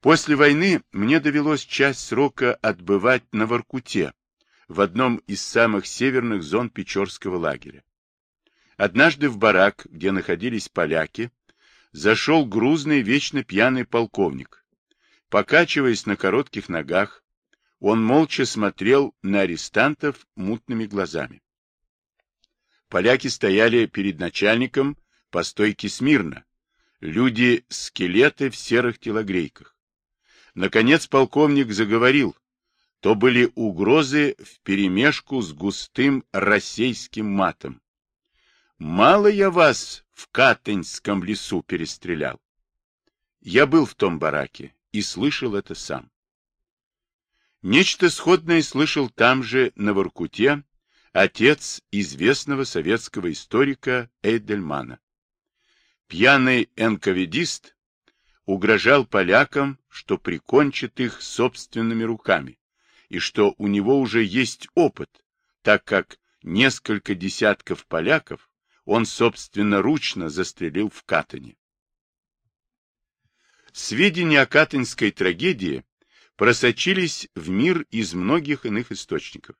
После войны мне довелось часть срока отбывать на Воркуте, в одном из самых северных зон Печорского лагеря. Однажды в барак, где находились поляки, зашел грузный, вечно пьяный полковник. Покачиваясь на коротких ногах, он молча смотрел на арестантов мутными глазами. Поляки стояли перед начальником по стойке смирно. Люди-скелеты в серых телогрейках. Наконец полковник заговорил. То были угрозы вперемешку с густым российским матом. «Мало я вас в Катынском лесу перестрелял. Я был в том бараке и слышал это сам. Нечто сходное слышал там же, на Воркуте, отец известного советского историка Эйдельмана. Пьяный энковидист угрожал полякам, что прикончит их собственными руками, и что у него уже есть опыт, так как несколько десятков поляков он собственноручно застрелил в Катане. Сведения о катынской трагедии просочились в мир из многих иных источников.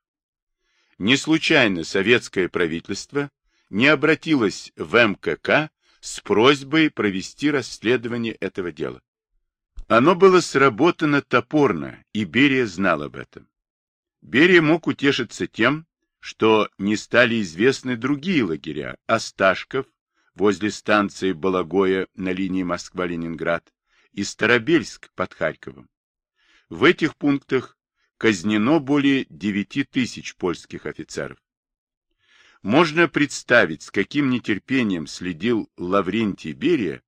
Не случайно советское правительство не обратилось в МКК с просьбой провести расследование этого дела. Оно было сработано топорно, и Берия знал об этом. Берия мог утешиться тем, что не стали известны другие лагеря, Осташков, возле станции Балагоя на линии Москва-Ленинград, и Старобельск под Харьковом. В этих пунктах казнено более 9 тысяч польских офицеров. Можно представить, с каким нетерпением следил Лаврентий Берия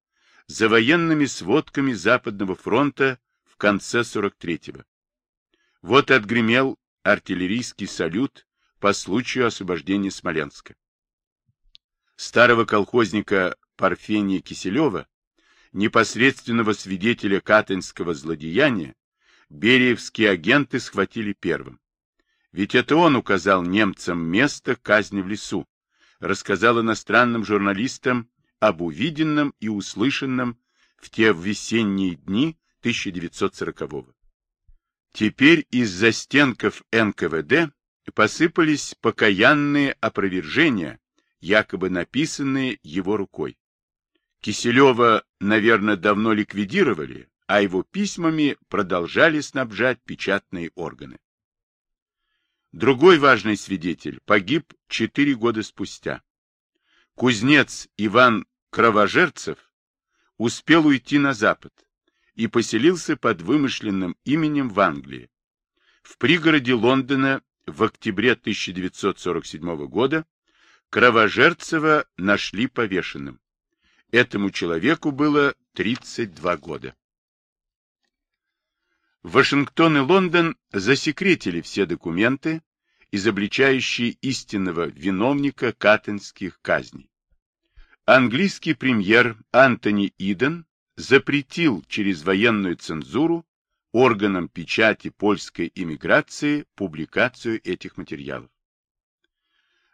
за военными сводками Западного фронта в конце 43-го. Вот отгремел артиллерийский салют по случаю освобождения Смоленска. Старого колхозника Парфения Киселева, непосредственного свидетеля катынского злодеяния, бериевские агенты схватили первым. Ведь это он указал немцам место казни в лесу, рассказал иностранным журналистам об увиденном и услышанном в те весенние дни 1940-го. Теперь из застенков НКВД посыпались покаянные опровержения, якобы написанные его рукой. Киселева, наверное, давно ликвидировали, а его письмами продолжали снабжать печатные органы. Другой важный свидетель погиб четыре года спустя. Кузнец Иван Кровожерцев успел уйти на запад и поселился под вымышленным именем в Англии. В пригороде Лондона в октябре 1947 года Кровожерцева нашли повешенным. Этому человеку было 32 года. Вашингтон и Лондон засекретили все документы, изобличающие истинного виновника катенских казней. Английский премьер Антони Иден запретил через военную цензуру органам печати польской иммиграции публикацию этих материалов.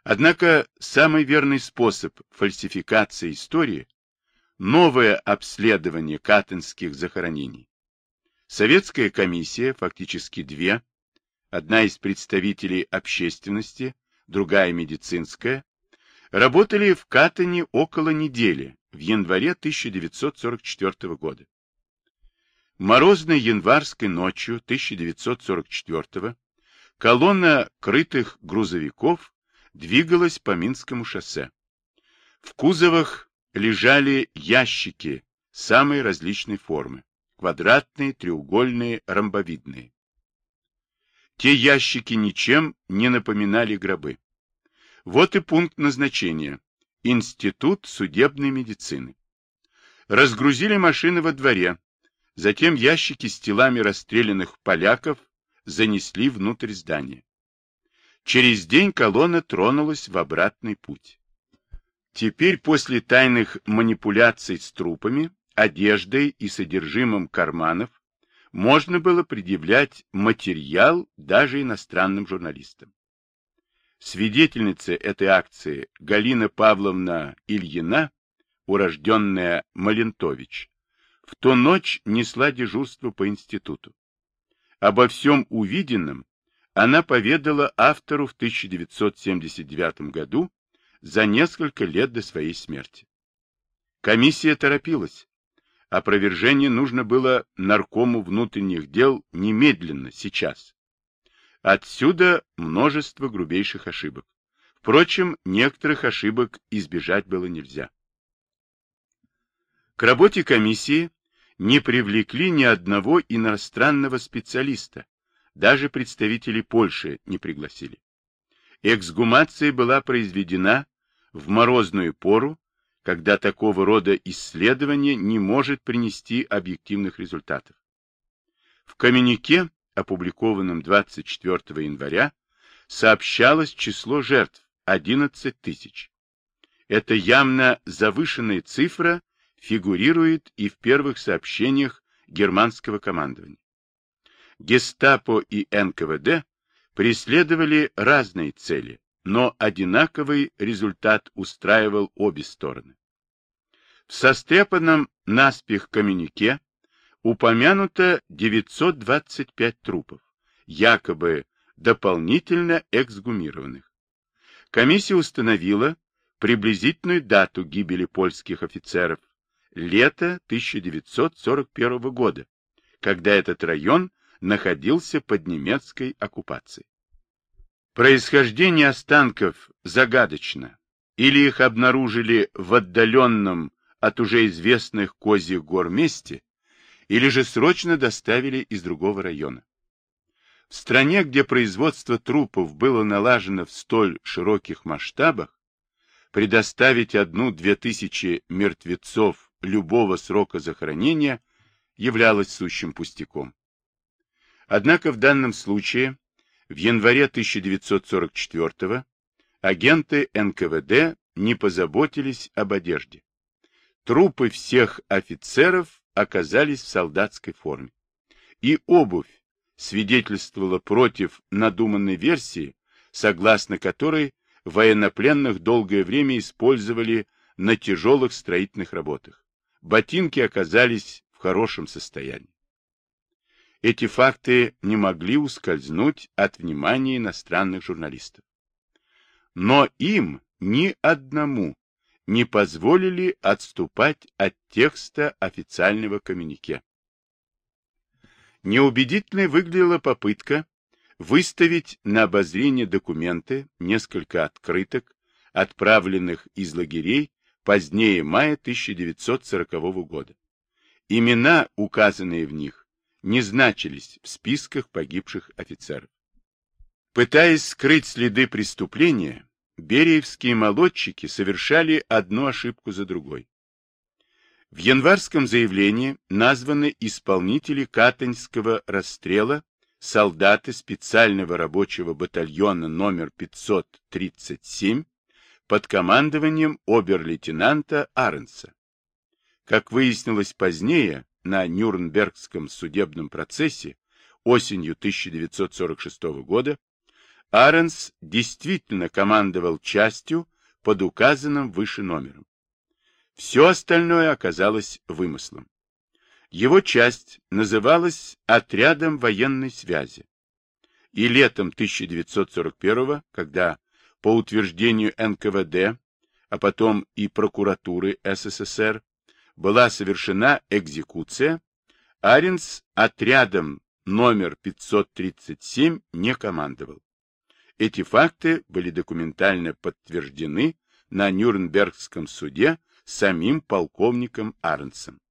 Однако самый верный способ фальсификации истории – новое обследование катынских захоронений. Советская комиссия, фактически две, одна из представителей общественности, другая медицинская, работали в Катане около недели, в январе 1944 года. Морозной январской ночью 1944 колонна крытых грузовиков двигалась по Минскому шоссе. В кузовах лежали ящики самой различной формы квадратные, треугольные, ромбовидные. Те ящики ничем не напоминали гробы. Вот и пункт назначения. Институт судебной медицины. Разгрузили машины во дворе. Затем ящики с телами расстрелянных поляков занесли внутрь здания. Через день колонна тронулась в обратный путь. Теперь после тайных манипуляций с трупами одеждой и содержимым карманов можно было предъявлять материал даже иностранным журналистам. Свидетельница этой акции Галина Павловна Ильина, урожденная Малентович, в ту ночь несла дежурство по институту. Обо всем увиденном она поведала автору в 1979 году за несколько лет до своей смерти. Комиссия торопилась. Опровержение нужно было наркому внутренних дел немедленно, сейчас. Отсюда множество грубейших ошибок. Впрочем, некоторых ошибок избежать было нельзя. К работе комиссии не привлекли ни одного иностранного специалиста, даже представителей Польши не пригласили. Эксгумация была произведена в морозную пору, когда такого рода исследование не может принести объективных результатов. В коммюнике, опубликованном 24 января, сообщалось число жертв 11 тысяч. Это явно завышенная цифра фигурирует и в первых сообщениях германского командования. Гестапо и НКВД преследовали разные цели, но одинаковый результат устраивал обе стороны. В состряпанном наспех коммюнике упомянуто 925 трупов, якобы дополнительно эксгумированных. Комиссия установила приблизительную дату гибели польских офицеров лето 1941 года, когда этот район находился под немецкой оккупацией. Происхождение останков загадочно, или их обнаружили в отдаленном от уже известных козьих гор месте, или же срочно доставили из другого района. В стране, где производство трупов было налажено в столь широких масштабах, предоставить одну-две тысячи мертвецов любого срока захоронения являлось сущим пустяком. Однако в данном случае в январе 1944 агенты НКВД не позаботились об одежде. Трупы всех офицеров оказались в солдатской форме. И обувь свидетельствовала против надуманной версии, согласно которой военнопленных долгое время использовали на тяжелых строительных работах. Ботинки оказались в хорошем состоянии. Эти факты не могли ускользнуть от внимания иностранных журналистов. Но им ни одному не позволили отступать от текста официального коммюнике. Неубедительной выглядела попытка выставить на обозрение документы, несколько открыток, отправленных из лагерей позднее мая 1940 года. Имена, указанные в них, не значились в списках погибших офицеров. Пытаясь скрыть следы преступления, бериевские молодчики совершали одну ошибку за другой. В январском заявлении названы исполнители Катаньского расстрела, солдаты специального рабочего батальона номер 537 под командованием обер-лейтенанта Аренса. Как выяснилось позднее, на Нюрнбергском судебном процессе осенью 1946 года, Аренс действительно командовал частью под указанным выше номером. Все остальное оказалось вымыслом. Его часть называлась отрядом военной связи. И летом 1941 когда по утверждению НКВД, а потом и прокуратуры СССР, была совершена экзекуция, Аренс отрядом номер 537 не командовал. Эти факты были документально подтверждены на Нюрнбергском суде самим полковником Арнсом.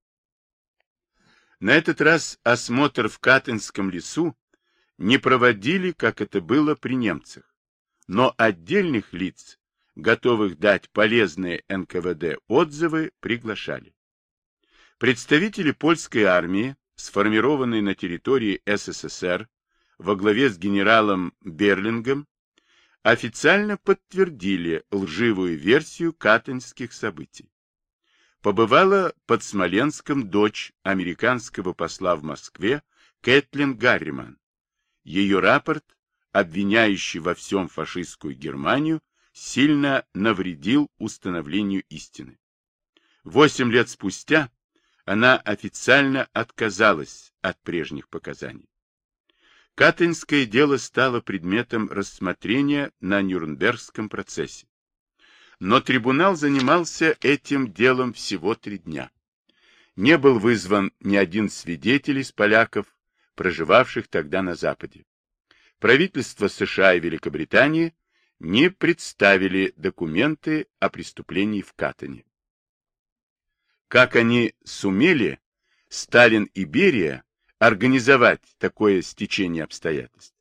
На этот раз осмотр в Катынском лесу не проводили, как это было при немцах, но отдельных лиц, готовых дать полезные НКВД отзывы, приглашали. Представители польской армии, сформированной на территории СССР во главе с генералом Берлингом, официально подтвердили лживую версию катынских событий. Побывала под Смоленском дочь американского посла в Москве Кэтлин Гарриман. Ее рапорт, обвиняющий во всем фашистскую Германию, сильно навредил установлению истины. Восемь лет спустя она официально отказалась от прежних показаний. Катынское дело стало предметом рассмотрения на Нюрнбергском процессе. Но трибунал занимался этим делом всего три дня. Не был вызван ни один свидетель из поляков, проживавших тогда на Западе. Правительства США и Великобритании не представили документы о преступлении в Катане. Как они сумели, Сталин и Берия, организовать такое стечение обстоятельств?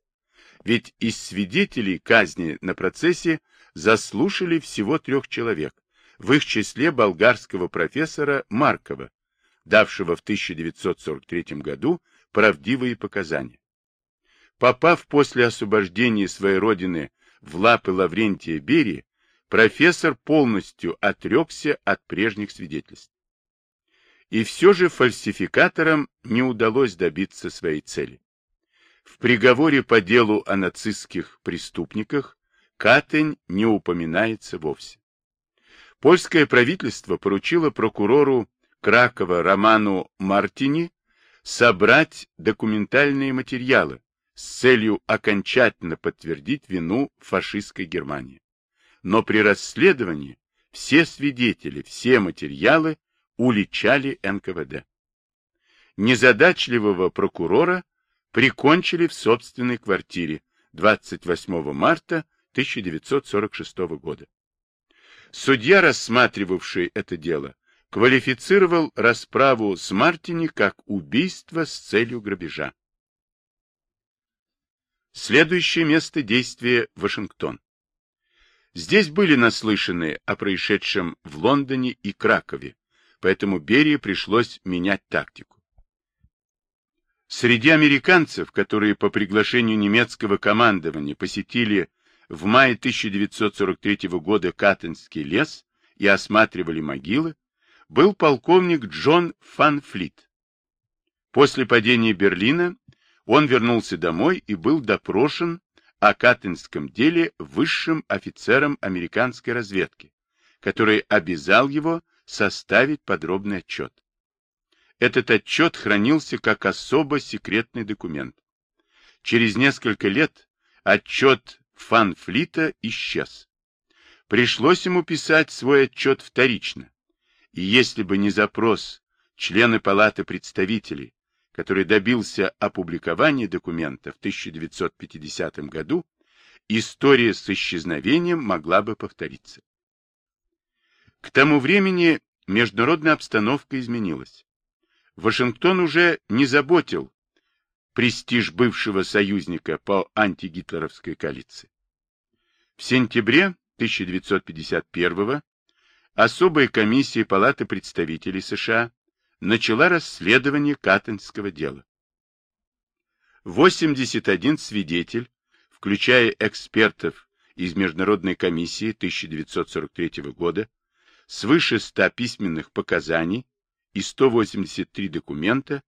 Ведь из свидетелей казни на процессе заслушали всего трех человек, в их числе болгарского профессора Маркова, давшего в 1943 году правдивые показания. Попав после освобождения своей родины в лапы Лаврентия Берии, профессор полностью отрекся от прежних свидетельств. И все же фальсификаторам не удалось добиться своей цели. В приговоре по делу о нацистских преступниках Катень не упоминается вовсе. Польское правительство поручило прокурору Кракова Роману Мартини собрать документальные материалы с целью окончательно подтвердить вину фашистской Германии. Но при расследовании все свидетели, все материалы уличали НКВД. Незадачливого прокурора прикончили в собственной квартире 28 марта 1946 года. Судья, рассматривавший это дело, квалифицировал расправу с Мартини как убийство с целью грабежа. Следующее место действия – Вашингтон. Здесь были наслышаны о происшедшем в Лондоне и Кракове, поэтому Берии пришлось менять тактику. Среди американцев, которые по приглашению немецкого командования посетили в мае 1943 года Каттенский лес и осматривали могилы, был полковник Джон Фанфлит. После падения Берлина он вернулся домой и был допрошен о Каттенском деле высшим офицером американской разведки, который обязал его составить подробный отчет. Этот отчет хранился как особо секретный документ. Через несколько лет отчет Фанфлита исчез. Пришлось ему писать свой отчет вторично. И если бы не запрос члены Палаты представителей, который добился опубликования документа в 1950 году, история с исчезновением могла бы повториться. К тому времени международная обстановка изменилась. Вашингтон уже не заботил престиж бывшего союзника по антигитлеровской коалиции. В сентябре 1951 особая комиссия Палаты представителей США начала расследование Каттенского дела. 81 свидетель, включая экспертов из Международной комиссии 1943 года, свыше 100 письменных показаний и 183 документа,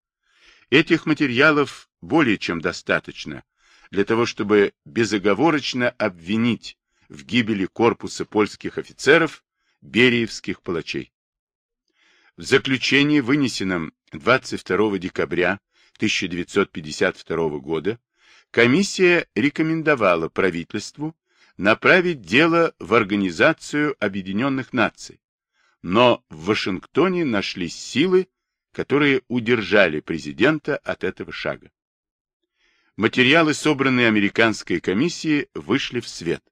этих материалов более чем достаточно для того, чтобы безоговорочно обвинить в гибели корпуса польских офицеров бериевских палачей. В заключении, вынесенном 22 декабря 1952 года, комиссия рекомендовала правительству направить дело в Организацию Объединенных Наций, но в Вашингтоне нашлись силы, которые удержали президента от этого шага. Материалы, собранные американской комиссией, вышли в свет.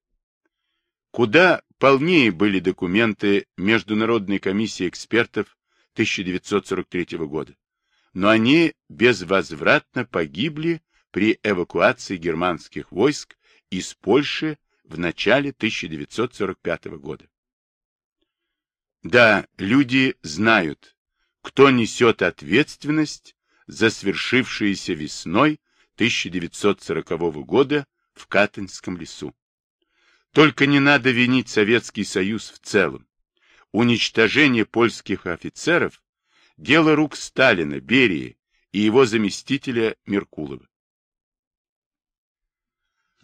Куда полнее были документы Международной комиссии экспертов 1943 года, но они безвозвратно погибли при эвакуации германских войск из Польши в начале 1945 года. Да, люди знают, кто несет ответственность за свершившееся весной 1940 года в Катынском лесу. Только не надо винить Советский Союз в целом. Уничтожение польских офицеров – дело рук Сталина, Берии и его заместителя Меркулова.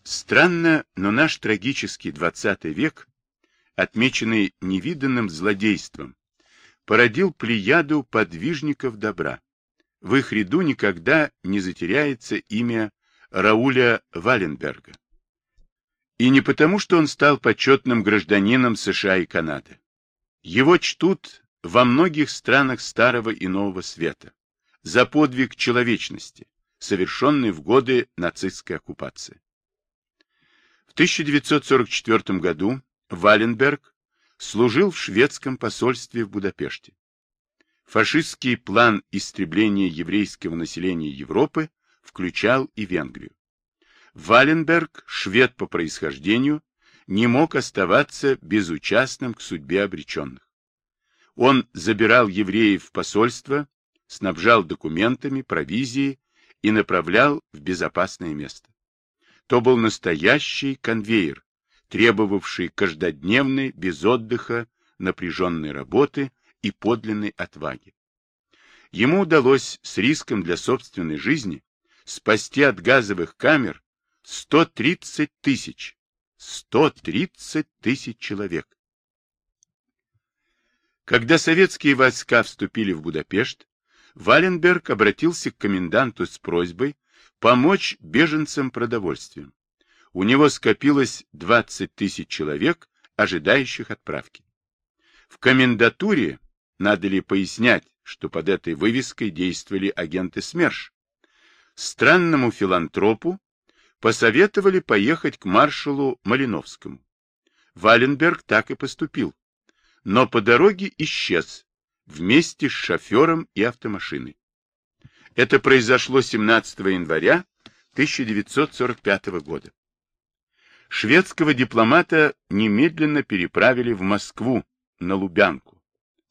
Странно, но наш трагический XX век отмеченный невиданным злодейством, породил плеяду подвижников добра. В их ряду никогда не затеряется имя Рауля Валенберга. И не потому, что он стал почетным гражданином США и Канады. Его чтут во многих странах Старого и Нового Света за подвиг человечности, совершенный в годы нацистской оккупации. В 1944 году Валенберг служил в шведском посольстве в Будапеште. Фашистский план истребления еврейского населения Европы включал и Венгрию. Валенберг, швед по происхождению, не мог оставаться безучастным к судьбе обреченных. Он забирал евреев в посольство, снабжал документами, провизией и направлял в безопасное место. То был настоящий конвейер, требовавший каждодневной, без отдыха, напряженной работы и подлинной отваги. Ему удалось с риском для собственной жизни спасти от газовых камер 130 тысяч, 130 тысяч человек. Когда советские войска вступили в Будапешт, Валенберг обратился к коменданту с просьбой помочь беженцам продовольствием. У него скопилось 20 тысяч человек, ожидающих отправки. В комендатуре надо ли пояснять, что под этой вывеской действовали агенты СМЕРШ? Странному филантропу посоветовали поехать к маршалу Малиновскому. Валенберг так и поступил, но по дороге исчез вместе с шофером и автомашиной. Это произошло 17 января 1945 года. Шведского дипломата немедленно переправили в Москву, на Лубянку.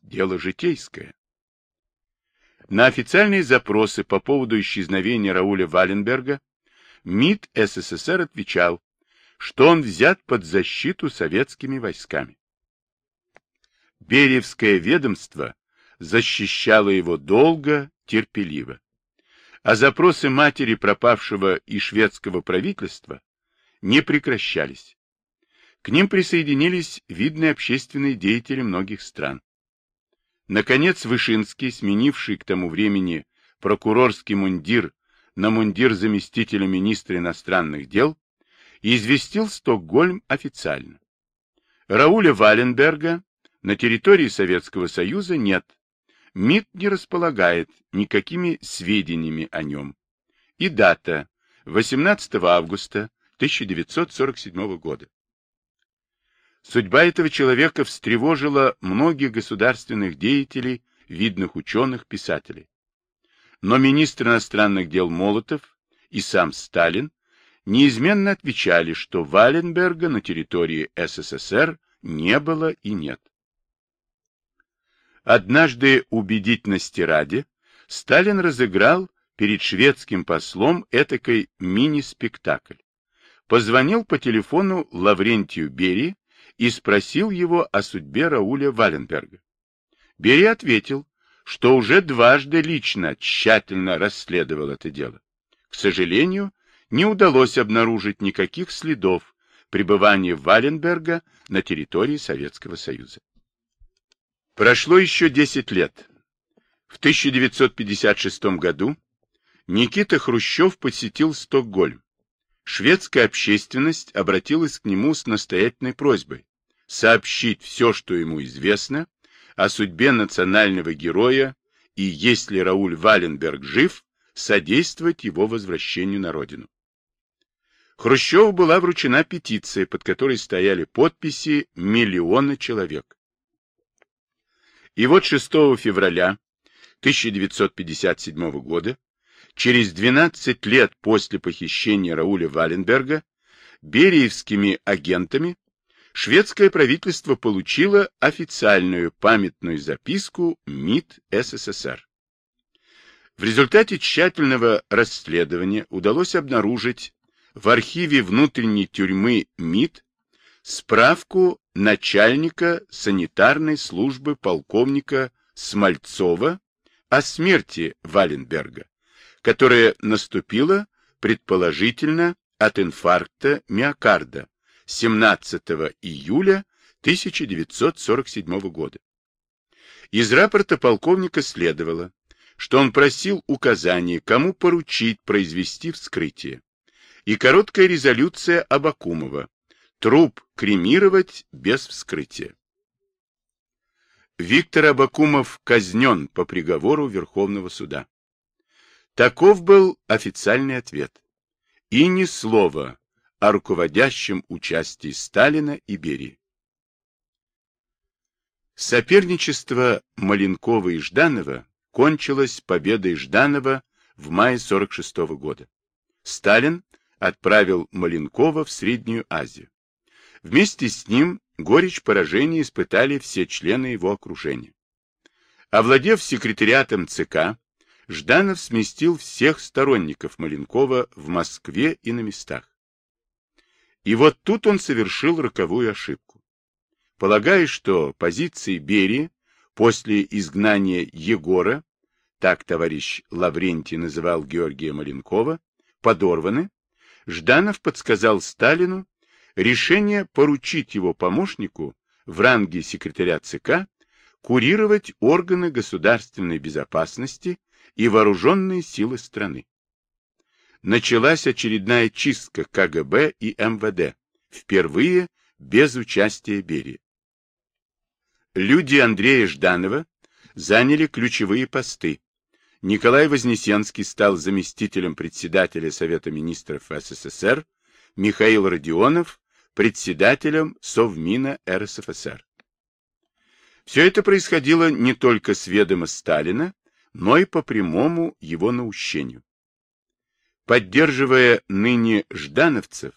Дело житейское. На официальные запросы по поводу исчезновения Рауля Валенберга МИД СССР отвечал, что он взят под защиту советскими войсками. Беревское ведомство защищало его долго, терпеливо. А запросы матери пропавшего и шведского правительства не прекращались. К ним присоединились видные общественные деятели многих стран. Наконец, Вышинский, сменивший к тому времени прокурорский мундир на мундир заместителя министра иностранных дел, известил Стокгольм официально. Рауля Валенберга на территории Советского Союза нет. МИД не располагает никакими сведениями о нем. И дата 18 августа 1947 года. Судьба этого человека встревожила многих государственных деятелей, видных ученых, писателей. Но министр иностранных дел Молотов и сам Сталин неизменно отвечали, что Валенберга на территории СССР не было и нет. Однажды убедительности ради Сталин разыграл перед шведским послом этакой мини-спектакль. Позвонил по телефону Лаврентию Берии и спросил его о судьбе Рауля Валенберга. Бери ответил, что уже дважды лично тщательно расследовал это дело. К сожалению, не удалось обнаружить никаких следов пребывания Валенберга на территории Советского Союза. Прошло еще 10 лет. В 1956 году Никита Хрущев посетил Стокгольм. Шведская общественность обратилась к нему с настоятельной просьбой сообщить все, что ему известно, о судьбе национального героя и, если Рауль Валенберг жив, содействовать его возвращению на родину. Хрущеву была вручена петиция, под которой стояли подписи миллиона человек. И вот 6 февраля 1957 года, через 12 лет после похищения Рауля Валенберга, бериевскими агентами шведское правительство получило официальную памятную записку МИД СССР. В результате тщательного расследования удалось обнаружить в архиве внутренней тюрьмы МИД справку начальника санитарной службы полковника Смольцова о смерти Валенберга, которая наступила, предположительно, от инфаркта миокарда 17 июля 1947 года. Из рапорта полковника следовало, что он просил указания, кому поручить произвести вскрытие, и короткая резолюция Абакумова «Труп кремировать без вскрытия». Виктор Абакумов казнен по приговору Верховного суда. Таков был официальный ответ. И ни слова о руководящем участии Сталина и Берии. Соперничество Маленкова и Жданова кончилось победой Жданова в мае 46 -го года. Сталин отправил Маленкова в Среднюю Азию. Вместе с ним горечь поражения испытали все члены его окружения. Овладев секретариатом ЦК, Жданов сместил всех сторонников Маленкова в Москве и на местах. И вот тут он совершил роковую ошибку. Полагая, что позиции Берии после изгнания Егора, так товарищ Лаврентий называл Георгия Маленкова, подорваны, Жданов подсказал Сталину решение поручить его помощнику в ранге секретаря ЦК курировать органы государственной безопасности и вооруженные силы страны. Началась очередная чистка КГБ и МВД, впервые без участия Берии. Люди Андрея Жданова заняли ключевые посты. Николай Вознесенский стал заместителем председателя Совета министров СССР, Михаил Родионов председателем Совмина РСФСР. Все это происходило не только с ведома Сталина, но и по прямому его наущению. Поддерживая ныне ждановцев,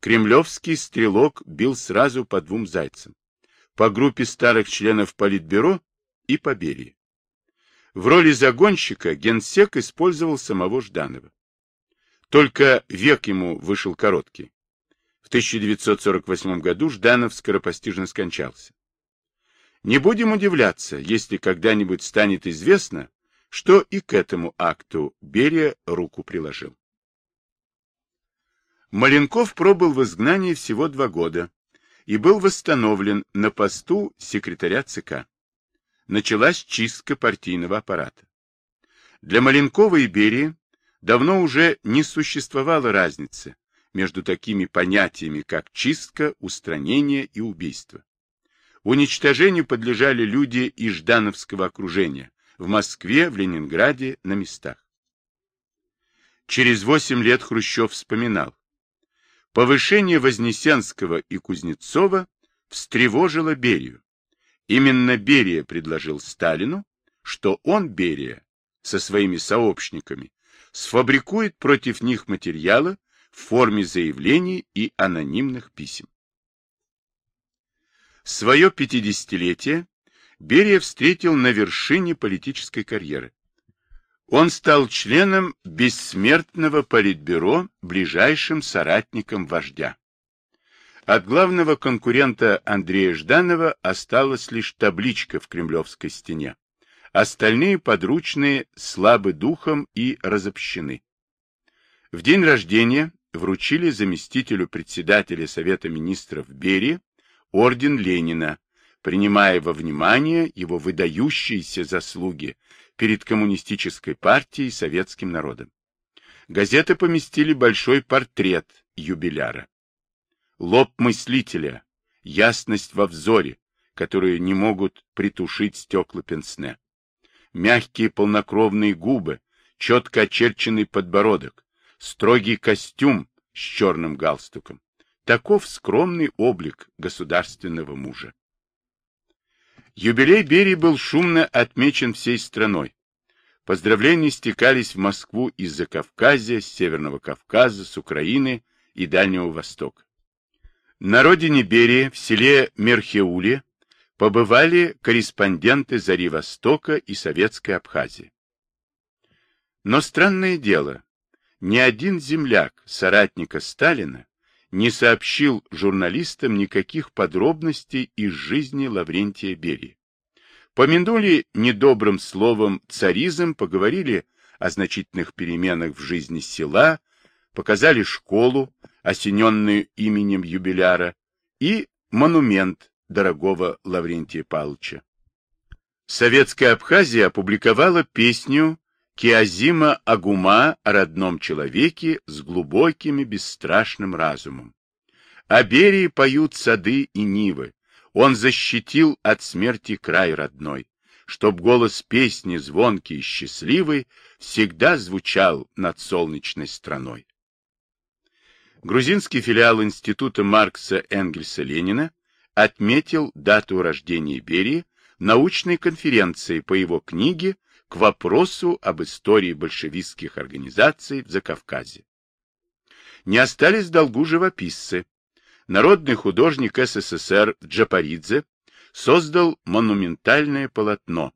кремлевский стрелок бил сразу по двум зайцам, по группе старых членов Политбюро и по Берии. В роли загонщика генсек использовал самого Жданова. Только век ему вышел короткий. В 1948 году Жданов скоропостижно скончался. Не будем удивляться, если когда-нибудь станет известно, что и к этому акту Берия руку приложил. Маленков пробыл в изгнании всего два года и был восстановлен на посту секретаря ЦК. Началась чистка партийного аппарата. Для Маленкова и Берии давно уже не существовало разницы между такими понятиями, как чистка, устранение и убийство. Уничтожению подлежали люди из Ждановского окружения, в Москве, в Ленинграде, на местах. Через восемь лет Хрущев вспоминал. Повышение Вознесенского и Кузнецова встревожило Берию. Именно Берия предложил Сталину, что он, Берия, со своими сообщниками, сфабрикует против них материалы в форме заявлений и анонимных писем. Свое пятидесятилетие Берия встретил на вершине политической карьеры. Он стал членом бессмертного политбюро, ближайшим соратником вождя. От главного конкурента Андрея Жданова осталась лишь табличка в Кремлевской стене. Остальные подручные слабы духом и разобщены. В день рождения вручили заместителю председателя Совета министров Берии орден Ленина, принимая во внимание его выдающиеся заслуги перед коммунистической партией и советским народом. Газеты поместили большой портрет юбиляра. Лоб мыслителя, ясность во взоре, которую не могут притушить стекла пенсне. Мягкие полнокровные губы, четко очерченный подбородок, строгий костюм с черным галстуком. Таков скромный облик государственного мужа. Юбилей Берии был шумно отмечен всей страной. Поздравления стекались в Москву из-за Кавказа, с Северного Кавказа, с Украины и Дальнего Востока. На родине Берии, в селе Мерхеуле, побывали корреспонденты Зари Востока и Советской Абхазии. Но странное дело, ни один земляк, соратника Сталина, не сообщил журналистам никаких подробностей из жизни Лаврентия Берии. Помянули недобрым словом царизм, поговорили о значительных переменах в жизни села, показали школу, осененную именем юбиляра, и монумент дорогого Лаврентия Павловича. Советская Абхазия опубликовала песню Киазима Агума о родном человеке с глубоким и бесстрашным разумом. О Берии поют сады и нивы. Он защитил от смерти край родной, чтоб голос песни звонкий и счастливый всегда звучал над солнечной страной. Грузинский филиал Института Маркса Энгельса Ленина отметил дату рождения Берии научной конференции по его книге к вопросу об истории большевистских организаций в Закавказье. Не остались в долгу живописцы. Народный художник СССР Джапаридзе создал монументальное полотно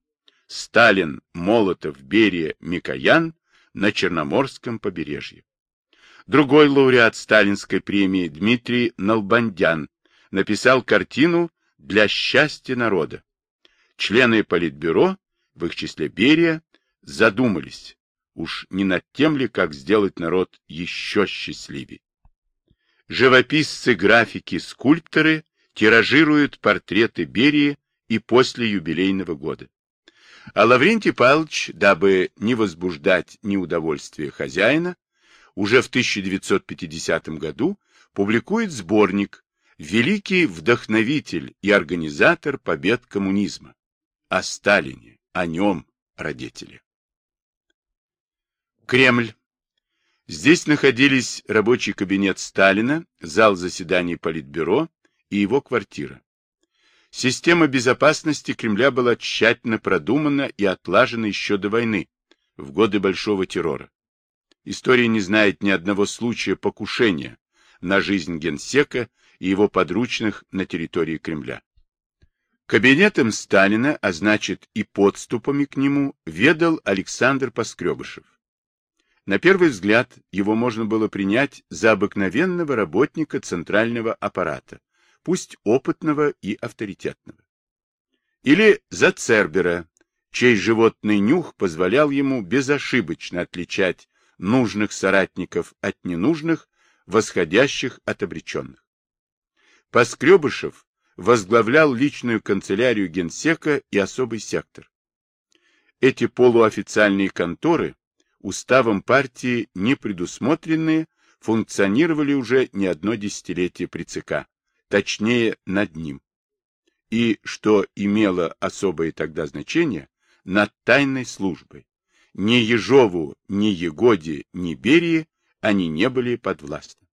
«Сталин, Молотов, Берия, Микоян» на Черноморском побережье. Другой лауреат сталинской премии Дмитрий Налбандян написал картину «Для счастья народа». Члены Политбюро в их числе Берия, задумались, уж не над тем ли, как сделать народ еще счастливее. Живописцы, графики, скульпторы тиражируют портреты Берии и после юбилейного года. А Лаврентий Павлович, дабы не возбуждать неудовольствие хозяина, уже в 1950 году публикует сборник «Великий вдохновитель и организатор побед коммунизма» о Сталине, о нем, родители. Кремль. Здесь находились рабочий кабинет Сталина, зал заседаний Политбюро и его квартира. Система безопасности Кремля была тщательно продумана и отлажена еще до войны, в годы Большого террора. История не знает ни одного случая покушения на жизнь генсека и его подручных на территории Кремля. Кабинетом Сталина, а значит и подступами к нему, ведал Александр Поскребышев. На первый взгляд его можно было принять за обыкновенного работника центрального аппарата, пусть опытного и авторитетного. Или за Цербера, чей животный нюх позволял ему безошибочно отличать нужных соратников от ненужных, восходящих от обреченных. Поскребышев возглавлял личную канцелярию генсека и особый сектор. Эти полуофициальные конторы, уставом партии не предусмотренные, функционировали уже не одно десятилетие при ЦК, точнее над ним. И, что имело особое тогда значение, над тайной службой. Ни Ежову, ни Егоде, ни Берии они не были подвластны.